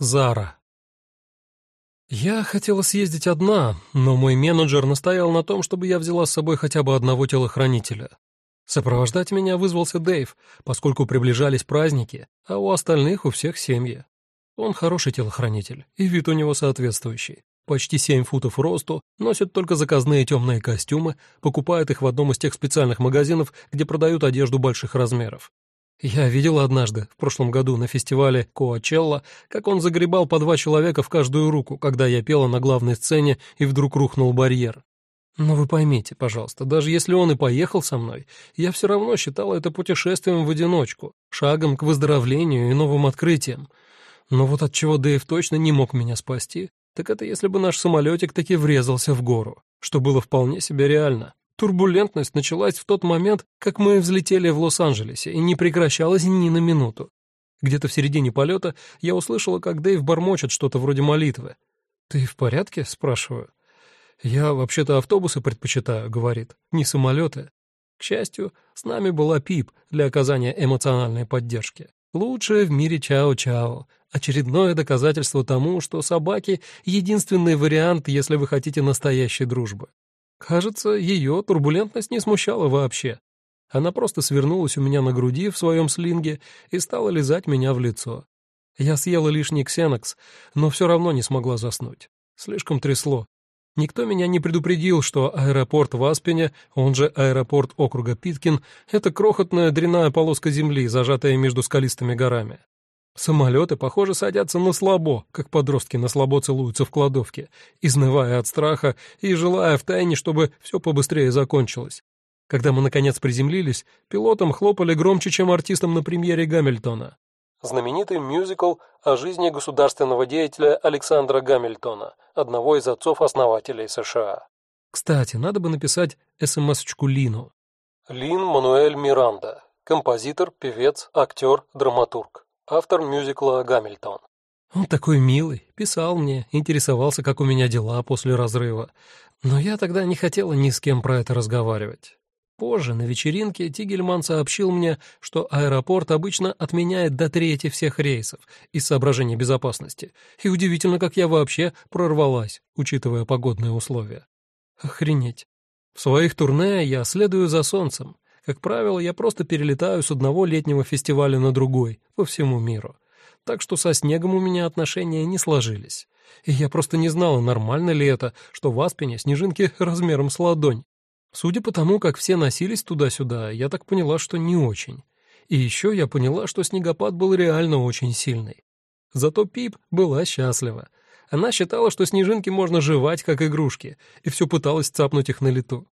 Зара. Я хотела съездить одна, но мой менеджер настоял на том, чтобы я взяла с собой хотя бы одного телохранителя. Сопровождать меня вызвался Дэйв, поскольку приближались праздники, а у остальных у всех семьи. Он хороший телохранитель, и вид у него соответствующий. Почти семь футов росту, носит только заказные темные костюмы, покупает их в одном из тех специальных магазинов, где продают одежду больших размеров. Я видел однажды, в прошлом году, на фестивале Коачелла, как он загребал по два человека в каждую руку, когда я пела на главной сцене и вдруг рухнул барьер. Но вы поймите, пожалуйста, даже если он и поехал со мной, я все равно считала это путешествием в одиночку, шагом к выздоровлению и новым открытиям. Но вот от чего Дэйв точно не мог меня спасти, так это если бы наш самолетик таки врезался в гору, что было вполне себе реально. Турбулентность началась в тот момент, как мы взлетели в Лос-Анджелесе, и не прекращалась ни на минуту. Где-то в середине полета я услышала, как Дэйв бормочет что-то вроде молитвы. «Ты в порядке?» — спрашиваю. «Я вообще-то автобусы предпочитаю», — говорит, — «не самолеты». К счастью, с нами была Пип для оказания эмоциональной поддержки. Лучшее в мире чао-чао. Очередное доказательство тому, что собаки — единственный вариант, если вы хотите настоящей дружбы. Кажется, ее турбулентность не смущала вообще. Она просто свернулась у меня на груди в своем слинге и стала лизать меня в лицо. Я съела лишний ксенокс, но все равно не смогла заснуть. Слишком трясло. Никто меня не предупредил, что аэропорт в Аспене, он же аэропорт округа Питкин, это крохотная дряная полоска земли, зажатая между скалистыми горами. Самолеты, похоже, садятся на слабо, как подростки на слабо целуются в кладовке, изнывая от страха и желая втайне, чтобы все побыстрее закончилось. Когда мы, наконец, приземлились, пилотам хлопали громче, чем артистам на премьере Гамильтона. Знаменитый мюзикл о жизни государственного деятеля Александра Гамильтона, одного из отцов-основателей США. Кстати, надо бы написать СМС-очку Лину. Лин Мануэль Миранда, композитор, певец, актер, драматург автор мюзикла «Гамильтон». Он такой милый, писал мне, интересовался, как у меня дела после разрыва. Но я тогда не хотела ни с кем про это разговаривать. Позже на вечеринке Тигельман сообщил мне, что аэропорт обычно отменяет до трети всех рейсов из соображений безопасности. И удивительно, как я вообще прорвалась, учитывая погодные условия. Охренеть. В своих турне я следую за солнцем, как правило, я просто перелетаю с одного летнего фестиваля на другой, по всему миру. Так что со снегом у меня отношения не сложились. И я просто не знала, нормально ли это, что в Аспене снежинки размером с ладонь. Судя по тому, как все носились туда-сюда, я так поняла, что не очень. И еще я поняла, что снегопад был реально очень сильный. Зато Пип была счастлива. Она считала, что снежинки можно жевать, как игрушки, и все пыталась цапнуть их на лету.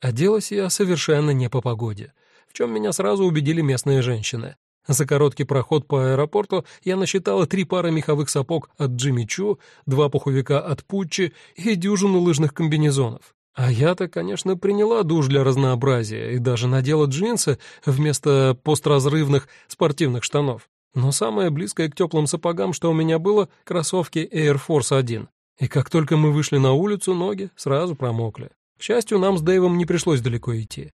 Оделась я совершенно не по погоде, в чем меня сразу убедили местные женщины. За короткий проход по аэропорту я насчитала три пары меховых сапог от Джимми Чу, два пуховика от Пуччи и дюжину лыжных комбинезонов. А я-то, конечно, приняла душ для разнообразия и даже надела джинсы вместо постразрывных спортивных штанов. Но самое близкое к теплым сапогам, что у меня было, кроссовки Air Force 1. И как только мы вышли на улицу, ноги сразу промокли. К счастью, нам с Дэйвом не пришлось далеко идти.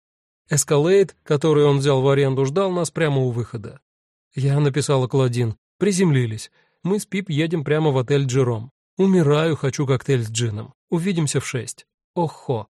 Эскалейд, который он взял в аренду, ждал нас прямо у выхода. Я написала Клодин. Приземлились. Мы с Пип едем прямо в отель Джером. Умираю, хочу коктейль с джином. Увидимся в шесть. Охо.